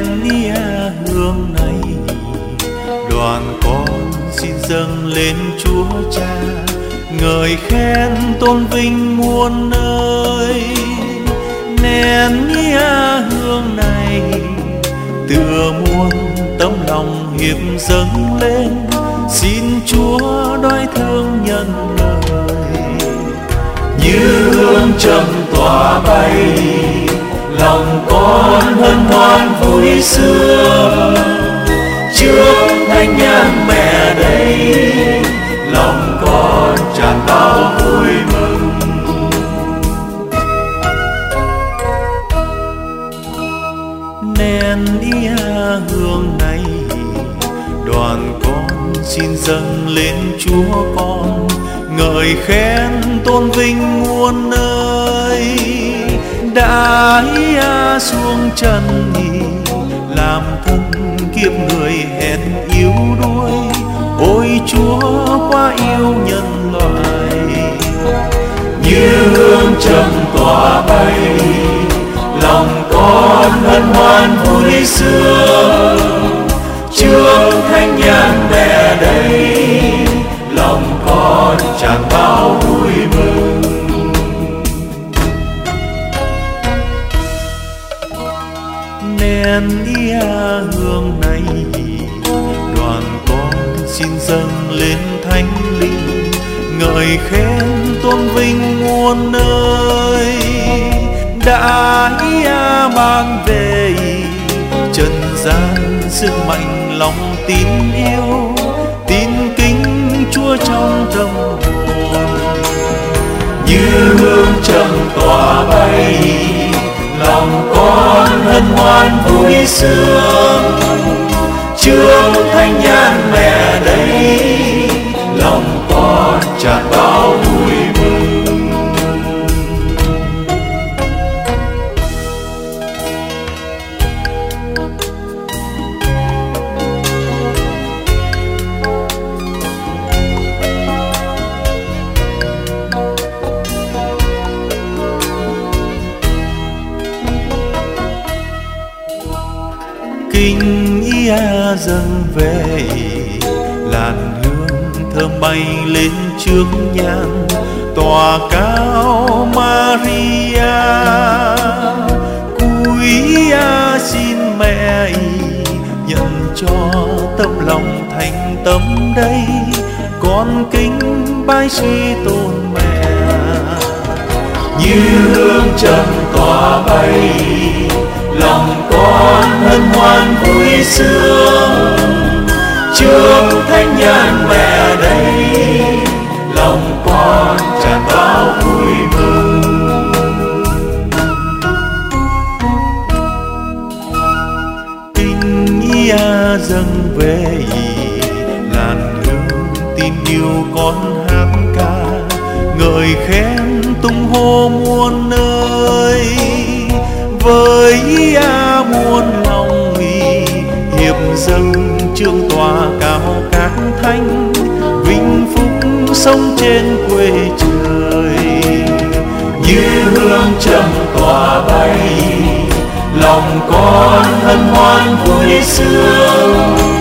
nén nghe hương này. Đoàn con xin dâng lên chúa cha, ngợi khen tôn vinh muôn nơi. Nén nghe hương này, tựa muôn tấm lòng hiệp dâng lên. Xin chúa đói thương nhân lời như hương trầm tỏa bay con hân hoan vui sướng. Trước thánh nhang mẹ đây, lòng con tràn bao vui mừng. Nén ia hương này, đoàn con xin dâng lên chúa con. Ngợi khen tôn vinh muôn nơi đã ia xuống chân nhì làm thân kiếp người hèn yếu đuối. Ôi chúa, quá yêu nhân loại, như hương trầm tỏa bay. Lòng con hân hoan vui sướng nén ia hương này. Đoàn con xin dâng lên thánh linh, ngợi khen tôn vinh muôn nơi. Đã ia mang về, trần gian sức mạnh lòng tin yêu. Tin kính chúa trong tâm hồn, như hương hân hoan vui sướng. Kinh ia dâng về, làn hương thơm bay lên trước nhang tòa cao Maria. Cúi xin mẹ nhận cho tâm lòng thành tâm đây, con kính bái suy tôn mẹ. Như hương trầm tỏa bay hoan vui sướng. Trước thánh nhân mẹ đây lòng con tràn bao vui mừng. Tình ia dâng về làn hương tin yêu con hát ca. Ngợi khen tung hô muôn nơi, với a muôn lòng dâng trương tòa cao các thanh vinh phúc sống trên quê trời. Như hương trầm tỏa bay, lòng con hân hoan vui sướng.